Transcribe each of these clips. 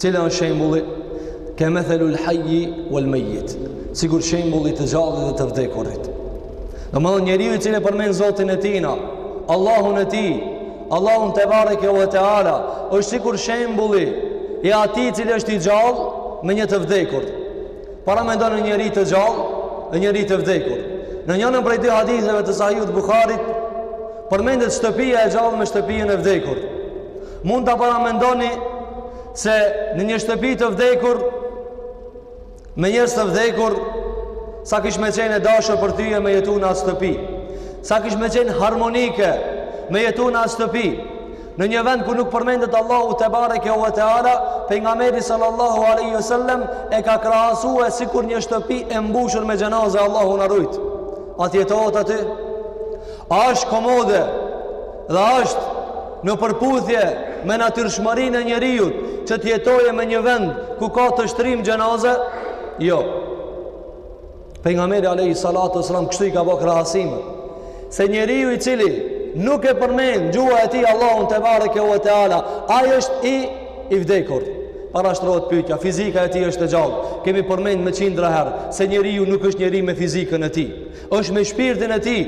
Cila është shembulli? Ke methelu l'hajji wal mejjit, sikur shembulli të gjallit dhe të vdekurit. Domethënë njeriu i cili e përmend Zotin e tina, Allahun e tij, Allahun tebareke ue teala, është sikur shembulli e atij i cili është i gjallë me një të vdekur. Paramendo një njeri të gjallë e njeri të vdekur. Në njënën prej dy haditheve të sahihut Buhariut, përmendet shtëpia e gjallë me shtëpinë e vdekur. Mund ta paramendoni se në një shtëpi të vdekur, me njerëz të vdekur, sa kish me qenë e dashur për ty me jetu në atë shtëpi, sa kish me qenë harmonike me jetu në atë shtëpi, në një vend ku nuk përmendet Allahu tebareke ve teala, Pejgamberi sallallahu aleyhi sallem, e ka krahasue sikur një shtëpi e mbushur me xhenaze Allahu na rujtë. A t'jetohet aty? A është komode dhe është Në përputhje me natyrshmërinë e njeriut që të jetojë me një vend ku ka të shtrim xhenaze? Jo. Pejgamberi alayhi salatu wasalam kështu i ka bërë krahasim se njeriu i cili nuk e përmend gjuha e tij Allahun tebareke ue teala, ai është i i vdekur. Parashtrohet pyetja, fizika e tij është e gjallë. Kemi përmend me qindra herë se njeriu nuk është njeri me fizikën e tij. Është me shpirtin e tij.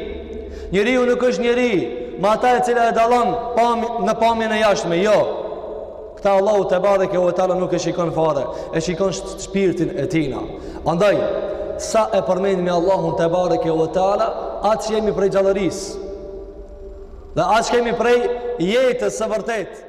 Njeriu nuk është njeri, me atë e cila e dallon pam në pamjen e jashtme, jo. Këtë Allahu tebareke ve teala nuk e shikon fare, e shikon shpirtin e tina. Andaj sa e përmendim Allahun tebareke ve teala, aq jemi prej gjallërisë. Dhe aq jemi prej jetës së vërtetë.